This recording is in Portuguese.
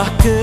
marcando.